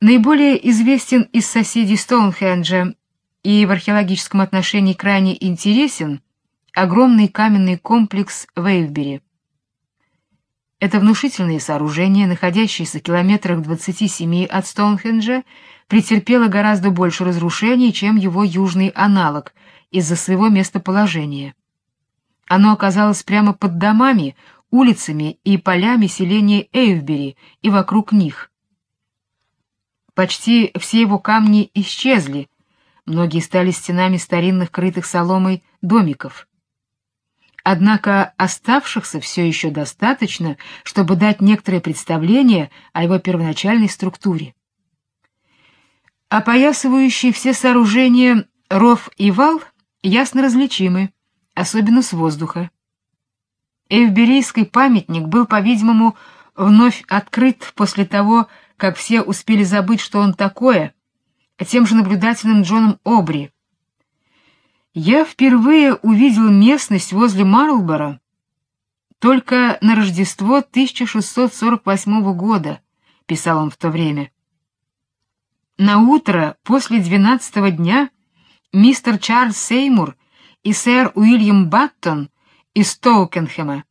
Наиболее известен из соседей Стоунхенджа и в археологическом отношении крайне интересен огромный каменный комплекс Вейвбери. Это внушительное сооружение, находящееся в километрах 27 от Стоунхенджа, претерпело гораздо больше разрушений, чем его южный аналог из-за своего местоположения. Оно оказалось прямо под домами, улицами и полями селения Эйвбери и вокруг них. Почти все его камни исчезли, многие стали стенами старинных крытых соломой домиков. Однако оставшихся все еще достаточно, чтобы дать некоторое представление о его первоначальной структуре. Опоясывающие все сооружения ров и вал ясно различимы, особенно с воздуха. Эвберийский памятник был, по-видимому, вновь открыт после того, как все успели забыть, что он такое, тем же наблюдательным Джоном Обри. Я впервые увидел местность возле Марлборо только на Рождество 1648 года, писал он в то время. На утро после двенадцатого дня мистер Чарльз Сеймур и сэр Уильям Баттон из Тоукенхэма,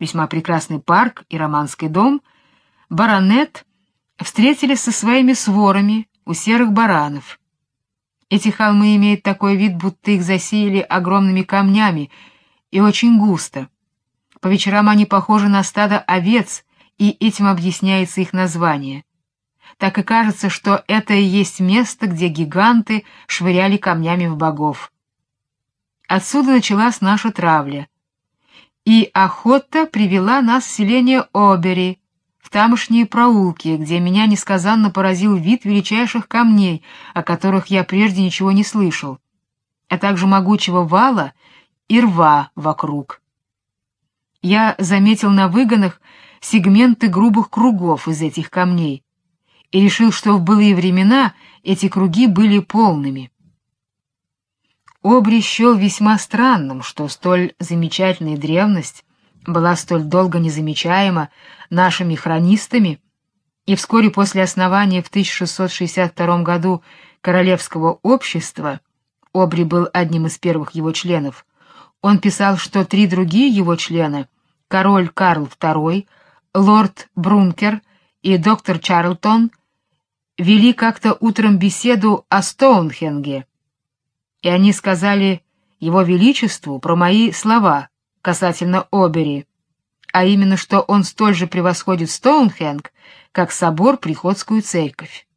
весьма прекрасный парк и романский дом, баронет встретились со своими сворами у серых баранов. Эти холмы имеют такой вид, будто их засеяли огромными камнями и очень густо. По вечерам они похожи на стадо овец, и этим объясняется их название. Так и кажется, что это и есть место, где гиганты швыряли камнями в богов. Отсюда началась наша травля. И охота привела нас в селение Обери, в тамошние проулки, где меня несказанно поразил вид величайших камней, о которых я прежде ничего не слышал, а также могучего вала и рва вокруг. Я заметил на выгонах сегменты грубых кругов из этих камней и решил, что в былые времена эти круги были полными. Обри счел весьма странным, что столь замечательная древность была столь долго незамечаема нашими хронистами, и вскоре после основания в 1662 году Королевского общества, Обри был одним из первых его членов, он писал, что три другие его члена, король Карл II, лорд Брункер и доктор Чарлтон, вели как-то утром беседу о Стоунхенге, и они сказали его величеству про мои слова — касательно Обери, а именно, что он столь же превосходит Стоунхенг, как собор Приходскую церковь.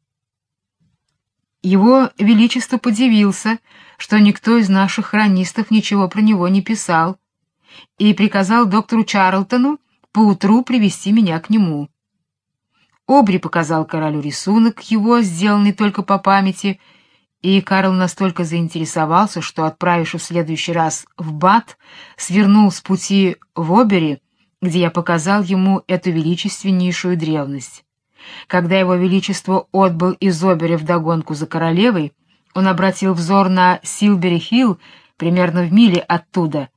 Его Величество подивился, что никто из наших хронистов ничего про него не писал, и приказал доктору Чарлтону поутру привести меня к нему. Обри показал королю рисунок его, сделанный только по памяти, и Карл настолько заинтересовался, что, отправившись в следующий раз в Бат, свернул с пути в Обери, где я показал ему эту величественнейшую древность. Когда его величество отбыл из Обери вдогонку за королевой, он обратил взор на Силбери-Хилл, примерно в миле оттуда,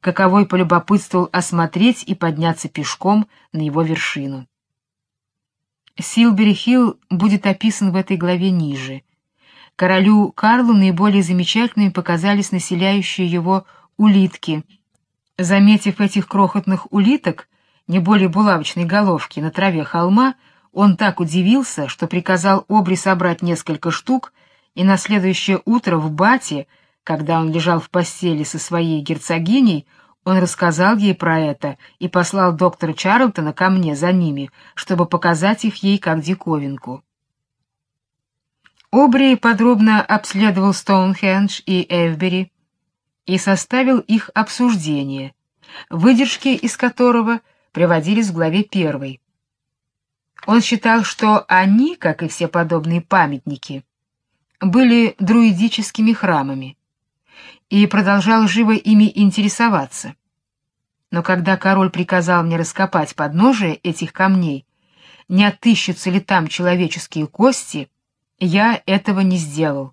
каковой полюбопытствовал осмотреть и подняться пешком на его вершину. Силбери-Хилл будет описан в этой главе ниже — Королю Карлу наиболее замечательными показались населяющие его улитки. Заметив этих крохотных улиток, не более булавочной головки, на траве холма, он так удивился, что приказал Обри собрать несколько штук, и на следующее утро в Бате, когда он лежал в постели со своей герцогиней, он рассказал ей про это и послал доктора Чарлтона ко мне за ними, чтобы показать их ей как диковинку. Обри подробно обследовал Стоунхендж и Эвбери и составил их обсуждение, выдержки из которого приводились в главе первой. Он считал, что они, как и все подобные памятники, были друидическими храмами, и продолжал живо ими интересоваться. Но когда король приказал мне раскопать подножие этих камней, не отыщутся ли там человеческие кости, я этого не сделал.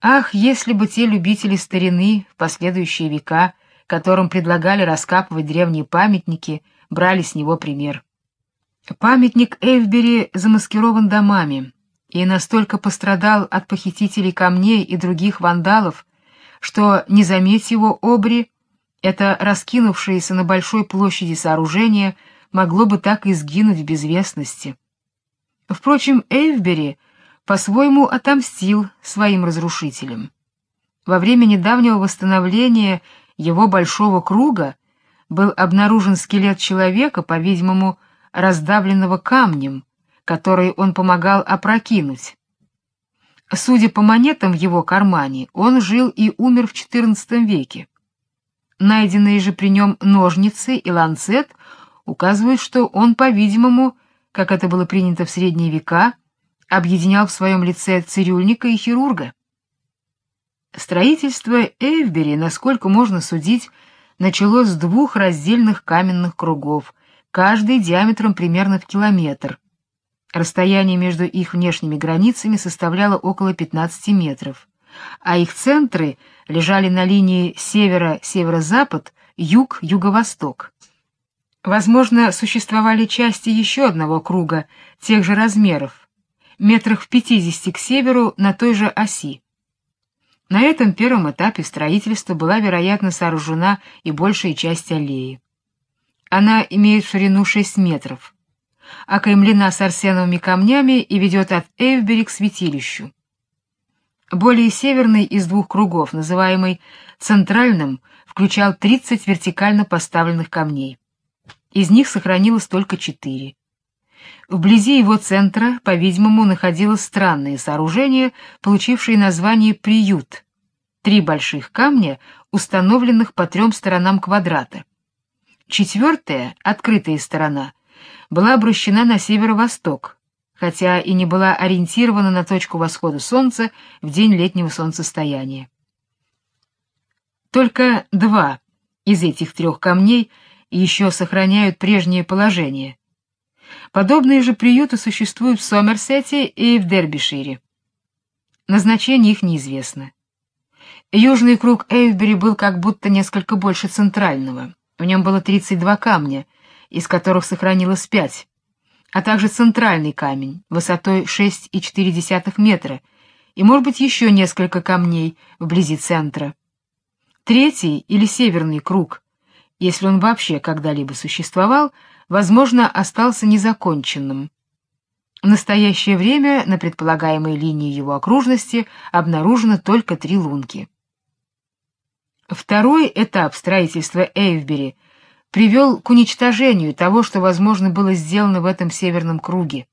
Ах, если бы те любители старины в последующие века, которым предлагали раскапывать древние памятники, брали с него пример. Памятник Эйвбери замаскирован домами и настолько пострадал от похитителей камней и других вандалов, что, не заметь его обри, это раскинувшееся на большой площади сооружение могло бы так и сгинуть в безвестности. Впрочем, Эйвбери по-своему отомстил своим разрушителям. Во время недавнего восстановления его большого круга был обнаружен скелет человека, по-видимому, раздавленного камнем, который он помогал опрокинуть. Судя по монетам в его кармане, он жил и умер в XIV веке. Найденные же при нем ножницы и ланцет указывают, что он, по-видимому, как это было принято в средние века, объединял в своем лице цирюльника и хирурга. Строительство Эйвбери, насколько можно судить, началось с двух раздельных каменных кругов, каждый диаметром примерно в километр. Расстояние между их внешними границами составляло около 15 метров, а их центры лежали на линии севера-северо-запад, юг-юго-восток. Возможно, существовали части еще одного круга, тех же размеров, метрах в 50 к северу на той же оси. На этом первом этапе строительства была, вероятно, сооружена и большая часть аллеи. Она имеет ширину 6 метров, окаймлена с арсеновыми камнями и ведет от Эйвбери к святилищу. Более северный из двух кругов, называемый центральным, включал 30 вертикально поставленных камней. Из них сохранилось только четыре. Вблизи его центра, по-видимому, находилось странное сооружение, получившее название «приют». Три больших камня, установленных по трем сторонам квадрата. Четвертая, открытая сторона, была обращена на северо-восток, хотя и не была ориентирована на точку восхода солнца в день летнего солнцестояния. Только два из этих трех камней еще сохраняют прежнее положение. Подобные же приюты существуют в Сомерсете и в Дербишире. Назначение их неизвестно. Южный круг Эйвбери был как будто несколько больше центрального. В нем было 32 камня, из которых сохранилось пять, а также центральный камень высотой 6,4 метра и, может быть, еще несколько камней вблизи центра. Третий или северный круг, если он вообще когда-либо существовал, возможно, остался незаконченным. В настоящее время на предполагаемой линии его окружности обнаружено только три лунки. Второй этап строительства Эйвбери привел к уничтожению того, что, возможно, было сделано в этом северном круге.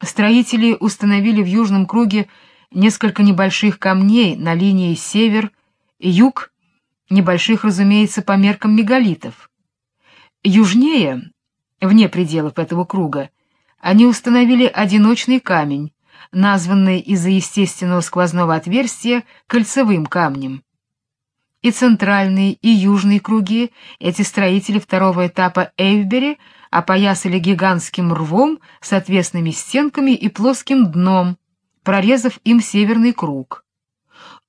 Строители установили в южном круге несколько небольших камней на линии север-юг, небольших, разумеется, по меркам мегалитов. Южнее, вне пределов этого круга, они установили одиночный камень, названный из-за естественного сквозного отверстия кольцевым камнем и центральные, и южные круги эти строители второго этапа Эйвбери опоясали гигантским рвом с отвесными стенками и плоским дном, прорезав им северный круг.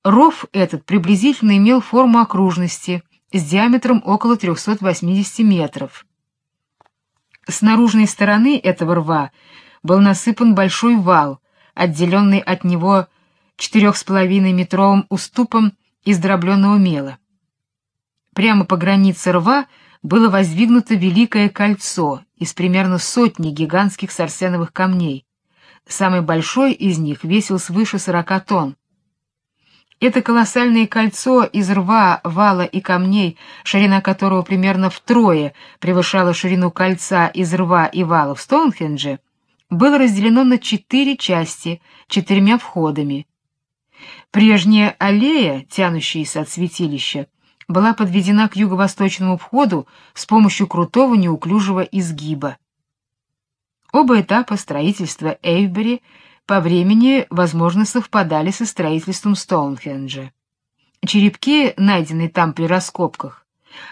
Ров этот приблизительно имел форму окружности с диаметром около 380 метров. С наружной стороны этого рва был насыпан большой вал, отделенный от него 4,5-метровым уступом из дробленного мела. Прямо по границе рва было воздвигнуто великое кольцо из примерно сотни гигантских сарсеновых камней. Самый большой из них весил свыше сорока тонн. Это колоссальное кольцо из рва, вала и камней, ширина которого примерно втрое превышала ширину кольца из рва и вала в Стоунхендже, было разделено на четыре части, четырьмя входами, Прежняя аллея, тянущаяся от святилища, была подведена к юго-восточному входу с помощью крутого неуклюжего изгиба. Оба этапа строительства Эйвбери по времени, возможно, совпадали со строительством Стоунхенджа. Черепки, найденные там при раскопках,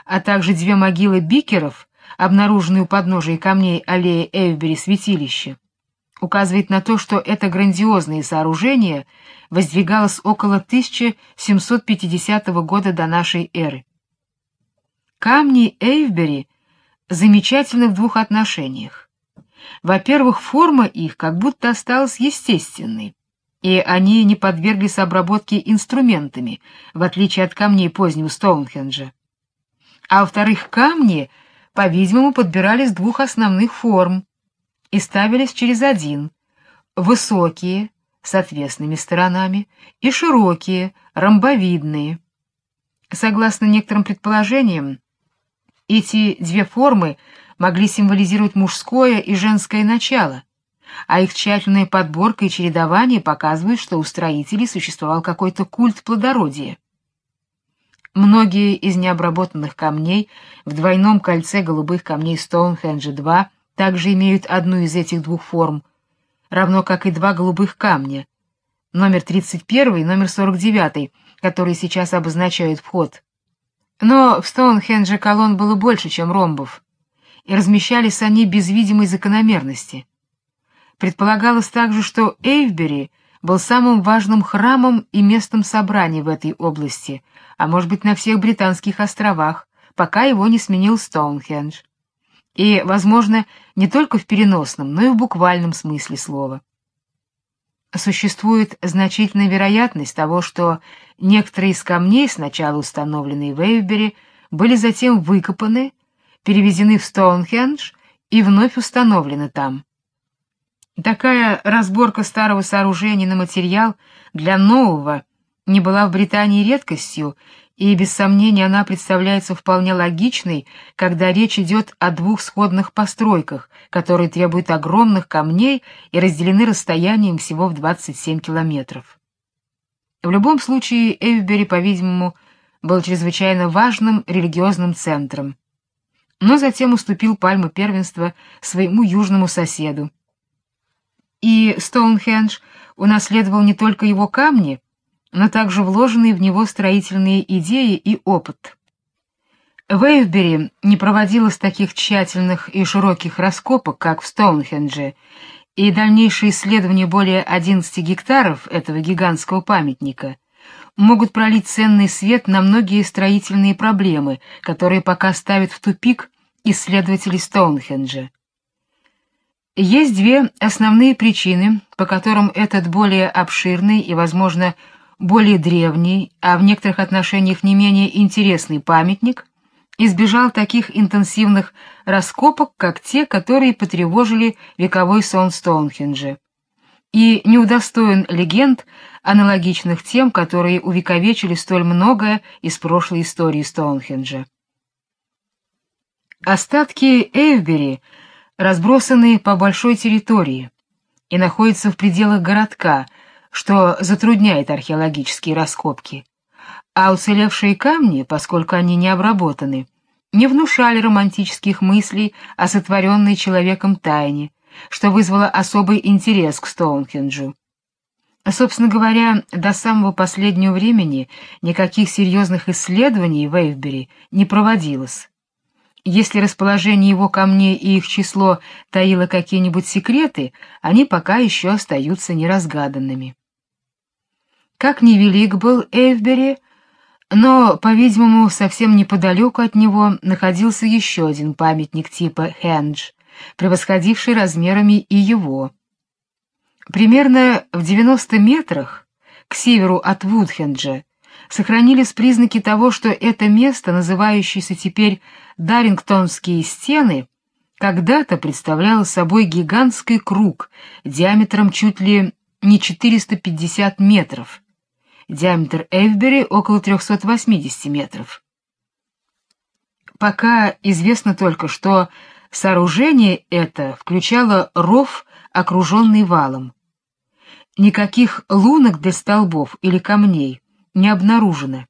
а также две могилы бикеров, обнаруженные у подножия камней аллеи Эйвбери святилища, указывает на то, что это грандиозное сооружение воздвигалось около 1750 года до нашей эры. Камни Эйвбери замечательны в двух отношениях. Во-первых, форма их как будто осталась естественной, и они не подверглись обработке инструментами, в отличие от камней позднего Стоунхенджа. А во-вторых, камни, по-видимому, подбирались двух основных форм и ставились через один — высокие, с отвесными сторонами, и широкие, ромбовидные. Согласно некоторым предположениям, эти две формы могли символизировать мужское и женское начало, а их тщательная подборка и чередование показывают, что у строителей существовал какой-то культ плодородия. Многие из необработанных камней в двойном кольце голубых камней Стоунхенджа-2 также имеют одну из этих двух форм, равно как и два голубых камня, номер 31 и номер 49, которые сейчас обозначают вход. Но в Стоунхендже колонн было больше, чем ромбов, и размещались они без видимой закономерности. Предполагалось также, что Эйвбери был самым важным храмом и местом собраний в этой области, а может быть на всех британских островах, пока его не сменил Стоунхендж. И, возможно, не только в переносном, но и в буквальном смысле слова. Существует значительная вероятность того, что некоторые из камней, сначала установленные в Эйвбери, были затем выкопаны, перевезены в Стоунхендж и вновь установлены там. Такая разборка старого сооружения на материал для нового не была в Британии редкостью, и без сомнения она представляется вполне логичной, когда речь идет о двух сходных постройках, которые требуют огромных камней и разделены расстоянием всего в 27 километров. В любом случае Эвбери, по-видимому, был чрезвычайно важным религиозным центром, но затем уступил пальму первенства своему южному соседу, и Стоунхендж унаследовал не только его камни, но также вложенные в него строительные идеи и опыт. В Эйвбери не проводилось таких тщательных и широких раскопок, как в Стоунхендже, и дальнейшие исследования более 11 гектаров этого гигантского памятника могут пролить ценный свет на многие строительные проблемы, которые пока ставят в тупик исследователи Стоунхенджа. Есть две основные причины, по которым этот более обширный и, возможно, более древний, а в некоторых отношениях не менее интересный памятник избежал таких интенсивных раскопок, как те, которые потревожили вековой сон Стоунхенджа, и не удостоен легенд, аналогичных тем, которые увековечили столь многое из прошлой истории Стоунхенджа. Остатки Эйвбери — разбросаны по большой территории и находятся в пределах городка, что затрудняет археологические раскопки. А уцелевшие камни, поскольку они не обработаны, не внушали романтических мыслей о сотворенной человеком тайне, что вызвало особый интерес к Стоунхенджу. Собственно говоря, до самого последнего времени никаких серьезных исследований в Эйвбери не проводилось. Если расположение его камней и их число таило какие-нибудь секреты, они пока еще остаются неразгаданными. Как невелик был Эйвбери, но, по-видимому, совсем неподалеку от него находился еще один памятник типа Хендж, превосходивший размерами и его. Примерно в 90 метрах к северу от Вудхенджа сохранились признаки того, что это место, называющееся теперь Дарингтонские стены, когда-то представляло собой гигантский круг диаметром чуть ли не 450 метров. Диаметр Эвбери около 380 метров. Пока известно только, что сооружение это включало ров, окруженный валом. Никаких лунок для столбов или камней не обнаружено.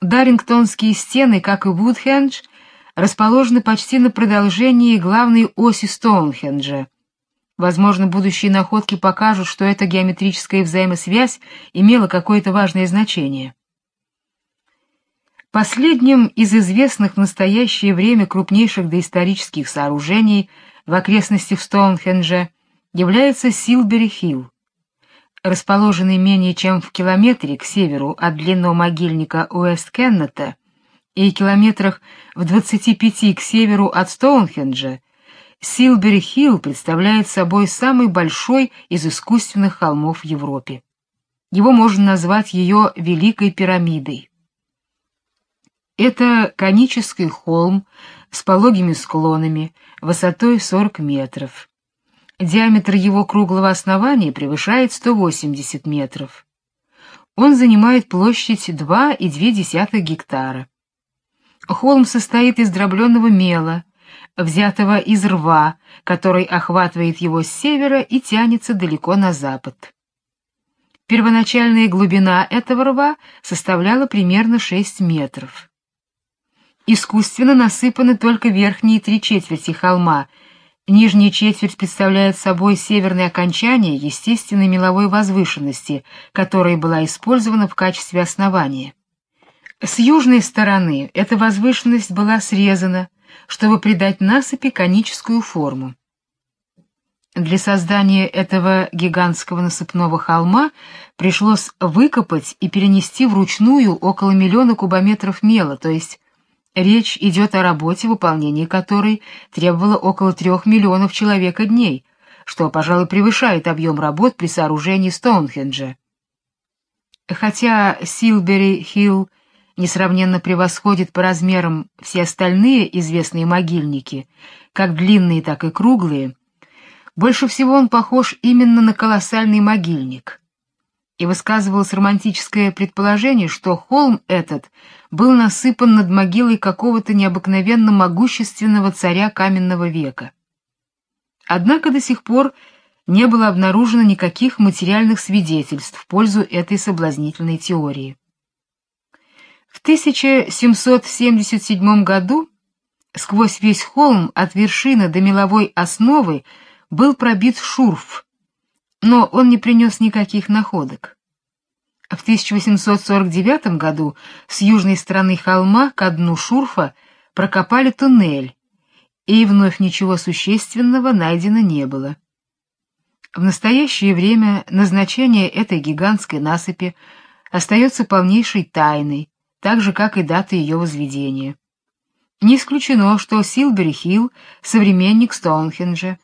Дарингтонские стены, как и Вудхендж, расположены почти на продолжении главной оси Стоунхенджа. Возможно, будущие находки покажут, что эта геометрическая взаимосвязь имела какое-то важное значение. Последним из известных в настоящее время крупнейших доисторических сооружений в окрестностях Стоунхенджа является Силбери-Хилл расположенный менее чем в километре к северу от длинного могильника Уэст-Кеннета и километрах в 25 к северу от Стоунхенджа, Силбери-Хилл представляет собой самый большой из искусственных холмов в Европе. Его можно назвать ее Великой пирамидой. Это конический холм с пологими склонами, высотой 40 метров. Диаметр его круглого основания превышает 180 метров. Он занимает площадь 2,2 гектара. Холм состоит из дробленного мела, взятого из рва, который охватывает его с севера и тянется далеко на запад. Первоначальная глубина этого рва составляла примерно 6 метров. Искусственно насыпаны только верхние три четверти холма. Нижняя четверть представляет собой северное окончание естественной меловой возвышенности, которая была использована в качестве основания. С южной стороны эта возвышенность была срезана, чтобы придать насыпи коническую форму. Для создания этого гигантского насыпного холма пришлось выкопать и перенести вручную около миллиона кубометров мела, то есть Речь идет о работе, выполнение которой требовало около трех миллионов человека дней, что, пожалуй, превышает объем работ при сооружении Стоунхенджа. Хотя Силбери-Хилл несравненно превосходит по размерам все остальные известные могильники, как длинные, так и круглые, больше всего он похож именно на колоссальный могильник. И высказывалось романтическое предположение, что холм этот был насыпан над могилой какого-то необыкновенно могущественного царя каменного века. Однако до сих пор не было обнаружено никаких материальных свидетельств в пользу этой соблазнительной теории. В 1777 году сквозь весь холм от вершины до меловой основы был пробит шурф, но он не принес никаких находок. В 1849 году с южной стороны холма к дну шурфа прокопали туннель, и вновь ничего существенного найдено не было. В настоящее время назначение этой гигантской насыпи остается полнейшей тайной, так же как и дата ее возведения. Не исключено, что Силбери-Хилл современник Стоунхенджа,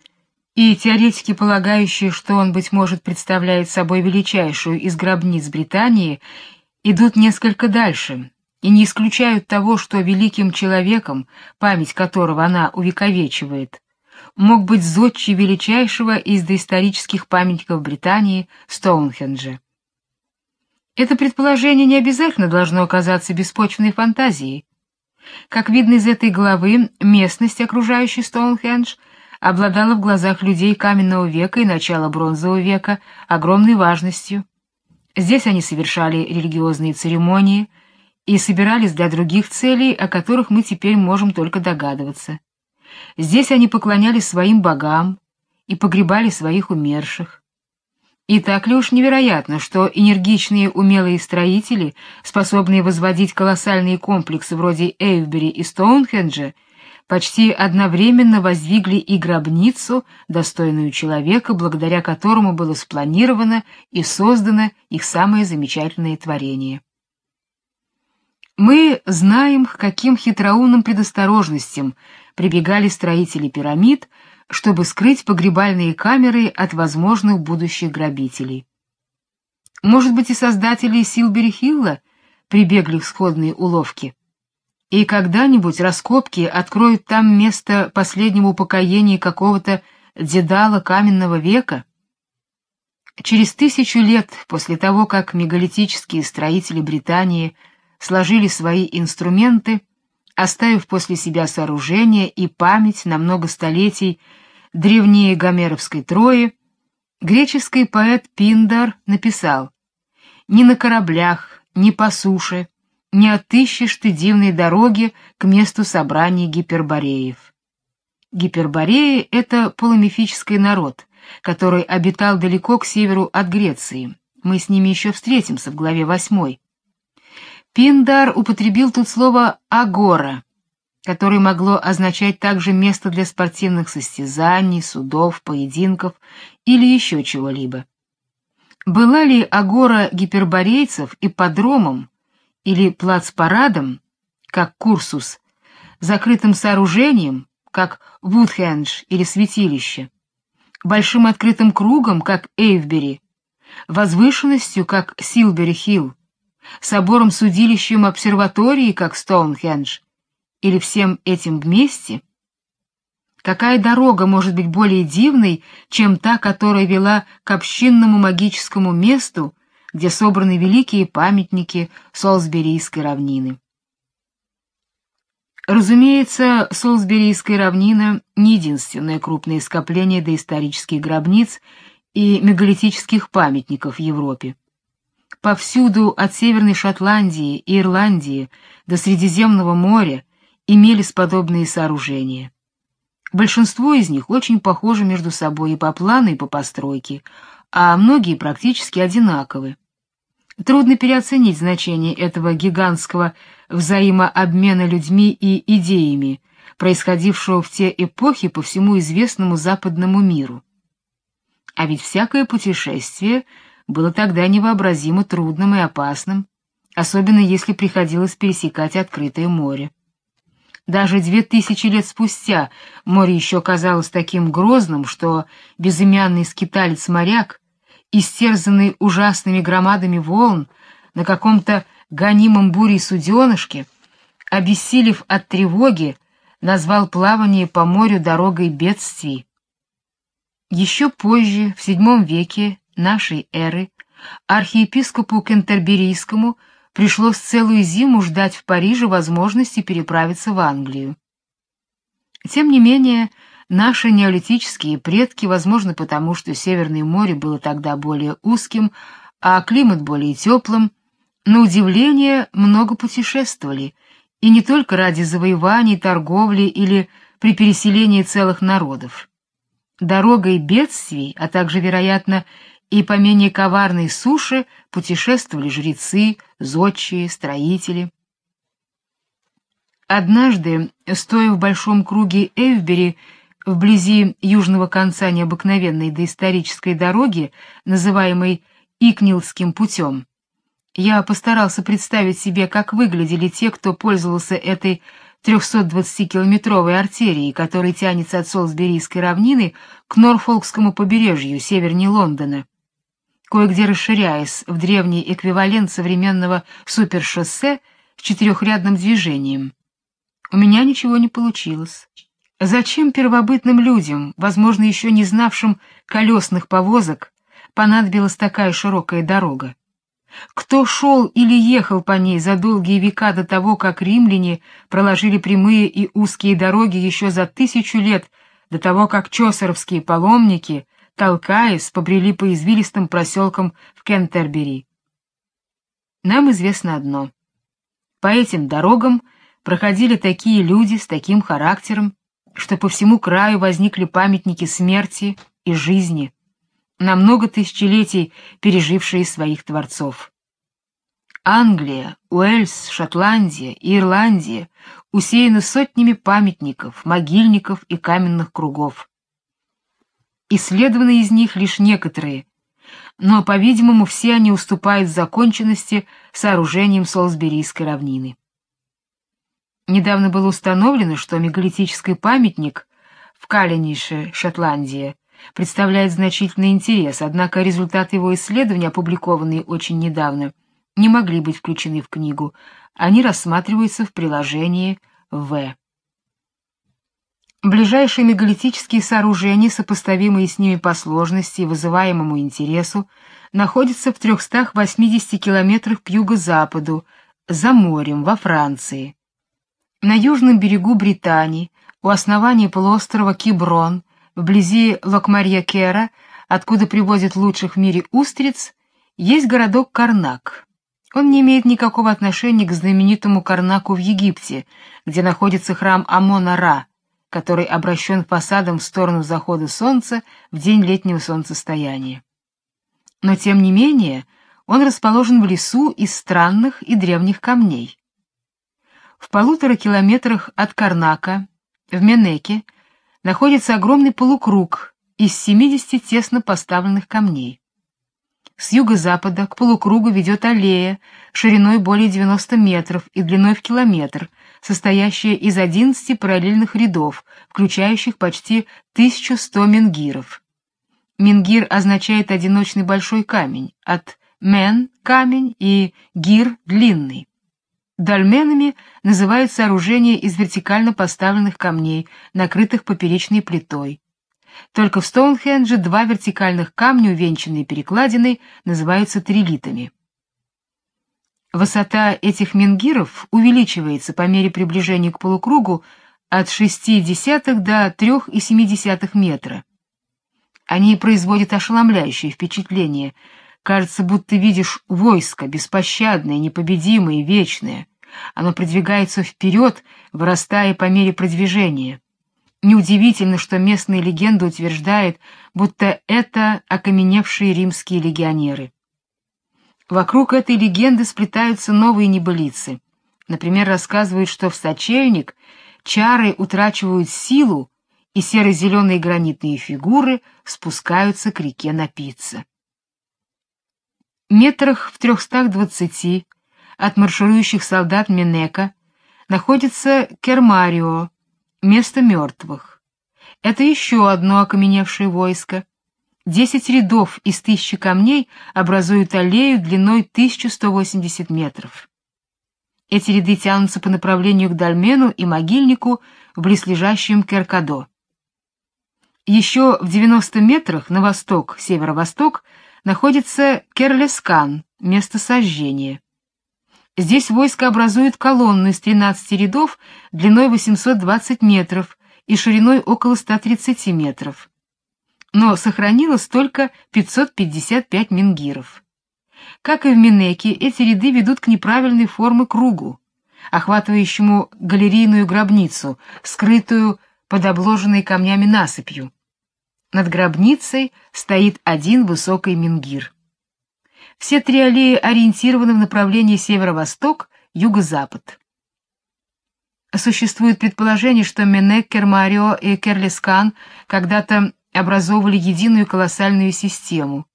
и теоретики, полагающие, что он, быть может, представляет собой величайшую из гробниц Британии, идут несколько дальше и не исключают того, что великим человеком, память которого она увековечивает, мог быть зодчий величайшего из доисторических памятников Британии Стоунхенджа. Это предположение не обязательно должно оказаться беспочвенной фантазией. Как видно из этой главы, местность, окружающая Стоунхендж, обладала в глазах людей каменного века и начала бронзового века огромной важностью. Здесь они совершали религиозные церемонии и собирались для других целей, о которых мы теперь можем только догадываться. Здесь они поклонялись своим богам и погребали своих умерших. И так ли уж невероятно, что энергичные умелые строители, способные возводить колоссальные комплексы вроде Эйвбери и Стоунхенджа, почти одновременно воздвигли и гробницу, достойную человека, благодаря которому было спланировано и создано их самое замечательное творение. Мы знаем, к каким хитроумным предосторожностям прибегали строители пирамид, чтобы скрыть погребальные камеры от возможных будущих грабителей. Может быть, и создатели Силбери-Хилла прибегли к сходной уловке. И когда-нибудь раскопки откроют там место последнего упокоения какого-то дедала каменного века. Через тысячу лет после того, как мегалитические строители Британии сложили свои инструменты, оставив после себя сооружения и память на много столетий древнее Гомеровской Трои, греческий поэт Пиндар написал «Ни на кораблях, ни по суше, не отыщешь ты дивной дороги к месту собрания гипербореев. Гипербореи — это полумифический народ, который обитал далеко к северу от Греции. Мы с ними еще встретимся в главе восьмой. Пиндар употребил тут слово «агора», которое могло означать также место для спортивных состязаний, судов, поединков или еще чего-либо. Была ли агора гиперборейцев и подромом, или плацпарадом, как Курсус, закрытым сооружением, как Вудхендж или Святилище, большим открытым кругом, как Эйвбери, возвышенностью, как Силбери-Хилл, собором-судилищем обсерватории, как Стоунхендж, или всем этим вместе? Какая дорога может быть более дивной, чем та, которая вела к общинному магическому месту, где собраны великие памятники Солсберийской равнины? Разумеется, Солсберийская равнина не единственное крупное скопление доисторических гробниц и мегалитических памятников в Европе. Повсюду от Северной Шотландии и Ирландии до Средиземного моря имелись подобные сооружения. Большинство из них очень похожи между собой и по плану, и по постройке, а многие практически одинаковы. Трудно переоценить значение этого гигантского взаимообмена людьми и идеями, происходившего в те эпохи по всему известному западному миру. А ведь всякое путешествие было тогда невообразимо трудным и опасным, особенно если приходилось пересекать открытое море. Даже две тысячи лет спустя море еще казалось таким грозным, что безымянный скиталец-моряк, истерзанный ужасными громадами волн, на каком-то гонимом бурей суденышке, обессилев от тревоги, назвал плавание по морю дорогой бедствий. Еще позже, в VII веке нашей эры, архиепископу Кентерберийскому пришлось целую зиму ждать в Париже возможности переправиться в Англию. Тем не менее, наши неолитические предки, возможно, потому что Северное море было тогда более узким, а климат более теплым, на удивление много путешествовали, и не только ради завоеваний, торговли или при переселении целых народов. Дорогой бедствий, а также, вероятно, и по менее коварной суше путешествовали жрецы, зодчие, строители. Однажды, стоя в большом круге Эвбери, вблизи южного конца необыкновенной доисторической дороги, называемой Икнилским путем, я постарался представить себе, как выглядели те, кто пользовался этой 320-километровой артерией, которая тянется от Солсберийской равнины к Норфолкскому побережью севернее Лондона кое-где расширяясь в древний эквивалент современного супершоссе с четырехрядным движением. У меня ничего не получилось. Зачем первобытным людям, возможно, еще не знавшим колесных повозок, понадобилась такая широкая дорога? Кто шел или ехал по ней за долгие века до того, как римляне проложили прямые и узкие дороги еще за тысячу лет до того, как чосеровские паломники — толкаясь, побрели по извилистым проселкам в Кентербери. Нам известно одно. По этим дорогам проходили такие люди с таким характером, что по всему краю возникли памятники смерти и жизни, на много тысячелетий пережившие своих творцов. Англия, Уэльс, Шотландия и Ирландия усеяны сотнями памятников, могильников и каменных кругов. Исследованы из них лишь некоторые, но, по-видимому, все они уступают законченности сооружением Солсберийской равнины. Недавно было установлено, что мегалитический памятник в Каленише, Шотландия, представляет значительный интерес, однако результаты его исследования, опубликованные очень недавно, не могли быть включены в книгу. Они рассматриваются в приложении В. Ближайшие мегалитические сооружения, сопоставимые с ними по сложности и вызываемому интересу, находятся в 380 километрах к юго-западу, за морем, во Франции. На южном берегу Британии, у основания полуострова Киброн, вблизи Локмарья-Кера, откуда привозят лучших в мире устриц, есть городок Карнак. Он не имеет никакого отношения к знаменитому Карнаку в Египте, где находится храм Амона-Ра, который обращен фасадом в сторону захода солнца в день летнего солнцестояния. Но тем не менее, он расположен в лесу из странных и древних камней. В полутора километрах от Карнака, в Менеке, находится огромный полукруг из 70 тесно поставленных камней. С юго-запада к полукругу ведет аллея шириной более 90 метров и длиной в километр, состоящая из 11 параллельных рядов, включающих почти 1100 менгиров. Менгир означает одиночный большой камень, от мен — камень и гир — длинный. Дольменами называют сооружения из вертикально поставленных камней, накрытых поперечной плитой. Только в Стоунхендже два вертикальных камня, увенчанные перекладиной, называются трилитами. Высота этих менгиров увеличивается по мере приближения к полукругу от 0,6 до 3,7 метра. Они производят ошеломляющее впечатление. Кажется, будто видишь войско, беспощадное, непобедимое, вечное. Оно продвигается вперед, вырастая по мере продвижения. Неудивительно, что местная легенда утверждает, будто это окаменевшие римские легионеры. Вокруг этой легенды сплетаются новые небылицы. Например, рассказывают, что в сочельник чары утрачивают силу, и серо-зеленые гранитные фигуры спускаются к реке напиться. Метрах в трехстах двадцати от марширующих солдат Менека находится Кермарио, место мертвых. Это еще одно окаменевшее войско. Десять рядов из тысячи камней образуют аллею длиной 1180 метров. Эти ряды тянутся по направлению к Дальмену и могильнику в близлежащем Керкадо. Еще в 90 метрах на восток, северо-восток, находится Керлескан, место сожжения. Здесь войско образует колонну из 13 рядов длиной 820 метров и шириной около 130 метров. Но сохранилось только 555 менгиров. Как и в Минеке, эти ряды ведут к неправильной формы кругу, охватывающему галерейную гробницу, скрытую под обложенной камнями насыпью. Над гробницей стоит один высокий мингир. Все три аллеи ориентированы в направлении северо-восток, юго-запад. Существует предположение, что Менек, Кермарио и Керлискан когда-то образовывали единую колоссальную систему.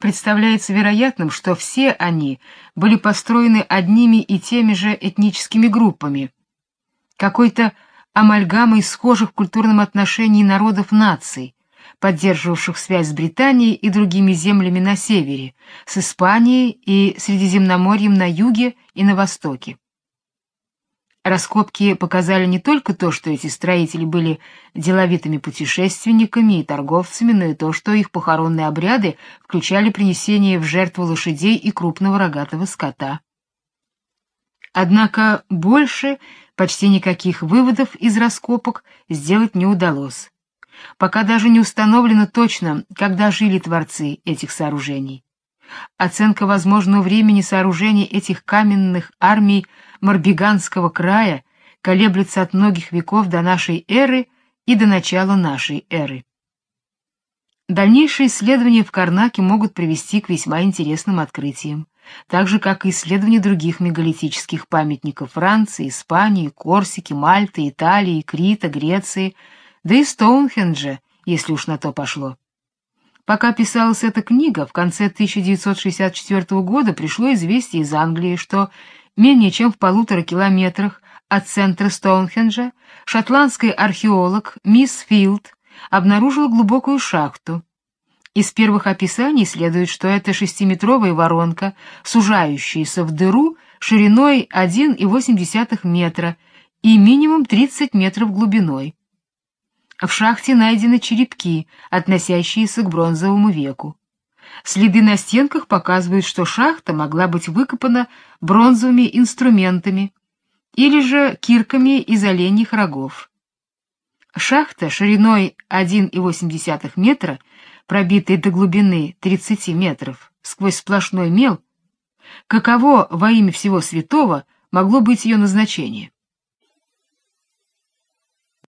Представляется вероятным, что все они были построены одними и теми же этническими группами, какой-то амальгамой схожих в культурном отношении народов наций, поддерживавших связь с Британией и другими землями на севере, с Испанией и Средиземноморьем на юге и на востоке. Раскопки показали не только то, что эти строители были деловитыми путешественниками и торговцами, но и то, что их похоронные обряды включали принесение в жертву лошадей и крупного рогатого скота. Однако больше почти никаких выводов из раскопок сделать не удалось пока даже не установлено точно, когда жили творцы этих сооружений. Оценка возможного времени сооружения этих каменных армий Марбиганского края колеблется от многих веков до нашей эры и до начала нашей эры. Дальнейшие исследования в Карнаке могут привести к весьма интересным открытиям, так же, как и исследования других мегалитических памятников Франции, Испании, Корсики, Мальты, Италии, Крита, Греции – да и Стоунхенджа, если уж на то пошло. Пока писалась эта книга, в конце 1964 года пришло известие из Англии, что менее чем в полутора километрах от центра Стоунхенджа шотландский археолог мисс Филд обнаружил глубокую шахту. Из первых описаний следует, что это шестиметровая воронка, сужающаяся в дыру шириной 1,8 метра и минимум 30 метров глубиной. В шахте найдены черепки, относящиеся к бронзовому веку. Следы на стенках показывают, что шахта могла быть выкопана бронзовыми инструментами или же кирками из оленьих рогов. Шахта шириной 1,8 метра, пробитая до глубины 30 метров сквозь сплошной мел, каково во имя всего святого могло быть ее назначение?